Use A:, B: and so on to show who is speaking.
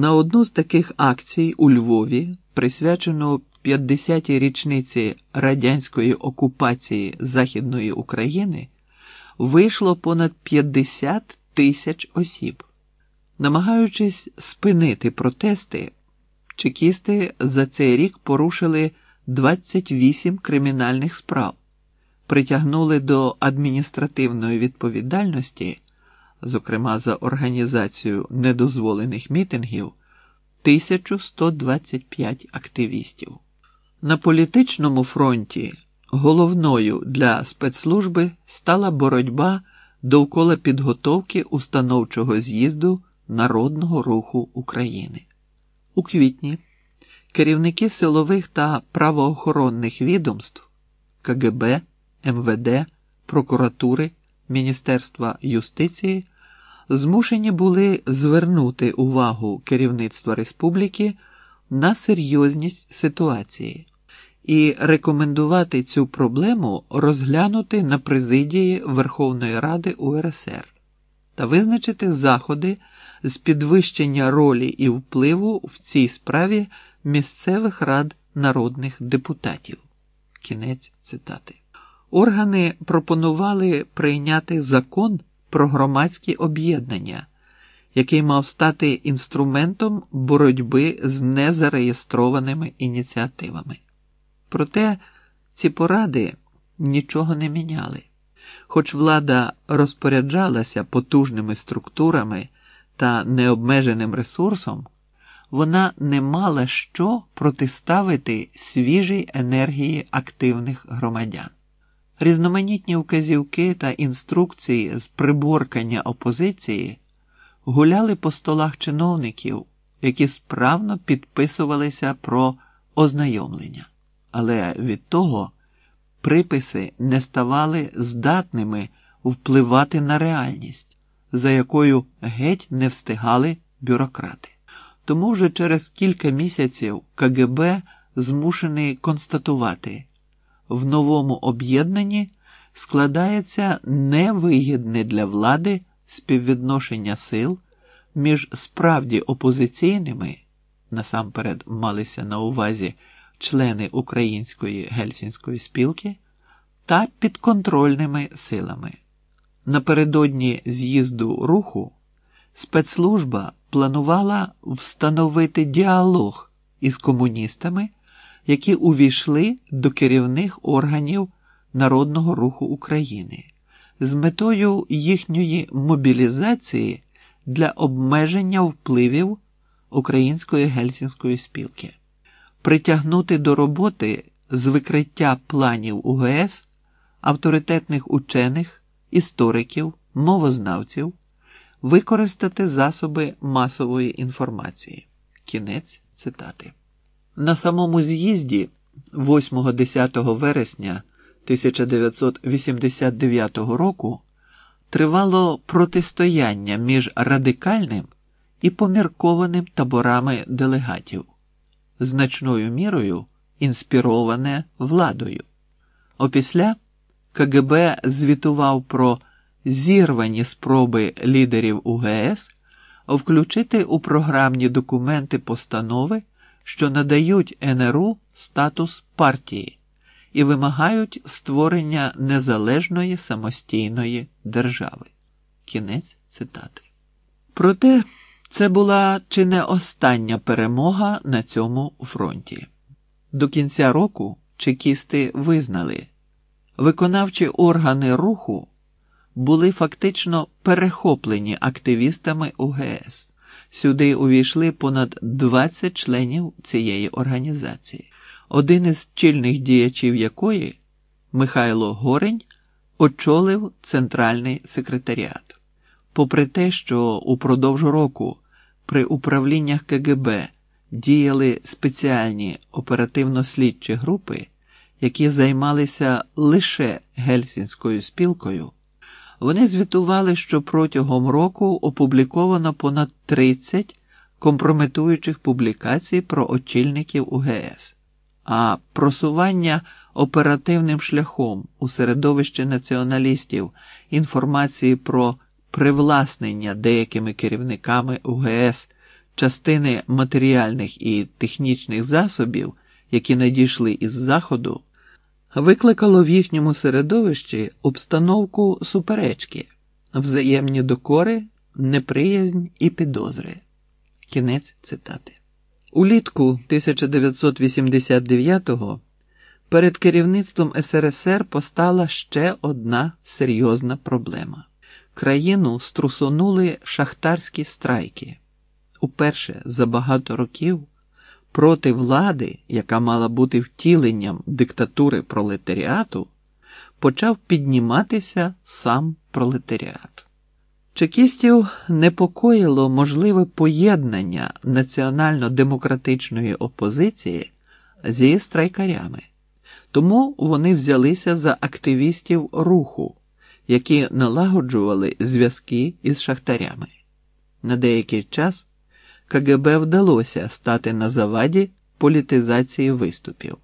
A: На одну з таких акцій у Львові, присвячену 50-й річниці радянської окупації Західної України, вийшло понад 50 тисяч осіб. Намагаючись спинити протести, чекісти за цей рік порушили 28 кримінальних справ, притягнули до адміністративної відповідальності, зокрема за організацію недозволених мітингів, 1125 активістів. На політичному фронті головною для спецслужби стала боротьба довкола підготовки установчого з'їзду Народного руху України. У квітні керівники силових та правоохоронних відомств КГБ, МВД, прокуратури, Міністерства юстиції змушені були звернути увагу керівництва республіки на серйозність ситуації і рекомендувати цю проблему розглянути на президії Верховної Ради УРСР та визначити заходи з підвищення ролі і впливу в цій справі місцевих рад народних депутатів. Кінець цитати. Органи пропонували прийняти закон про громадські об'єднання, який мав стати інструментом боротьби з незареєстрованими ініціативами. Проте ці поради нічого не міняли. Хоч влада розпоряджалася потужними структурами та необмеженим ресурсом, вона не мала що протиставити свіжій енергії активних громадян. Різноманітні вказівки та інструкції з приборкання опозиції гуляли по столах чиновників, які справно підписувалися про ознайомлення, але від того приписи не ставали здатними впливати на реальність, за якою геть не встигали бюрократи. Тому вже через кілька місяців КГБ змушений констатувати в новому об'єднанні складається невигідне для влади співвідношення сил між справді опозиційними, насамперед малися на увазі члени Української гельсінської спілки та підконтрольними силами. Напередодні з'їзду руху спецслужба планувала встановити діалог із комуністами які увійшли до керівних органів Народного руху України з метою їхньої мобілізації для обмеження впливів Української гельсінської спілки, притягнути до роботи з викриття планів УГС авторитетних учених, істориків, мовознавців, використати засоби масової інформації. Кінець цитати. На самому з'їзді 8-10 вересня 1989 року тривало протистояння між радикальним і поміркованим таборами делегатів, значною мірою інспіроване владою. Опісля КГБ звітував про зірвані спроби лідерів УГС включити у програмні документи постанови що надають НРУ статус партії і вимагають створення незалежної самостійної держави. Кінець цитати. Проте це була чи не остання перемога на цьому фронті. До кінця року чекісти визнали, виконавчі органи руху були фактично перехоплені активістами УГС. Сюди увійшли понад 20 членів цієї організації, один із чільних діячів якої, Михайло Горень, очолив центральний секретаріат. Попри те, що упродовж року при управліннях КГБ діяли спеціальні оперативно-слідчі групи, які займалися лише гельсінською спілкою. Вони звітували, що протягом року опубліковано понад 30 компрометуючих публікацій про очільників УГС, а просування оперативним шляхом у середовищі націоналістів інформації про привласнення деякими керівниками УГС частини матеріальних і технічних засобів, які надійшли із Заходу, викликало в їхньому середовищі обстановку суперечки, взаємні докори, неприязнь і підозри. Кінець цитати. Улітку 1989-го перед керівництвом СРСР постала ще одна серйозна проблема. Країну струсонули шахтарські страйки. Уперше за багато років проти влади, яка мала бути втіленням диктатури пролетаріату, почав підніматися сам пролетаріат. Чекістів непокоїло можливе поєднання національно-демократичної опозиції зі страйкарями, тому вони взялися за активістів руху, які налагоджували зв'язки із шахтарями. На деякий час КГБ вдалося стати на заваді політизації виступів.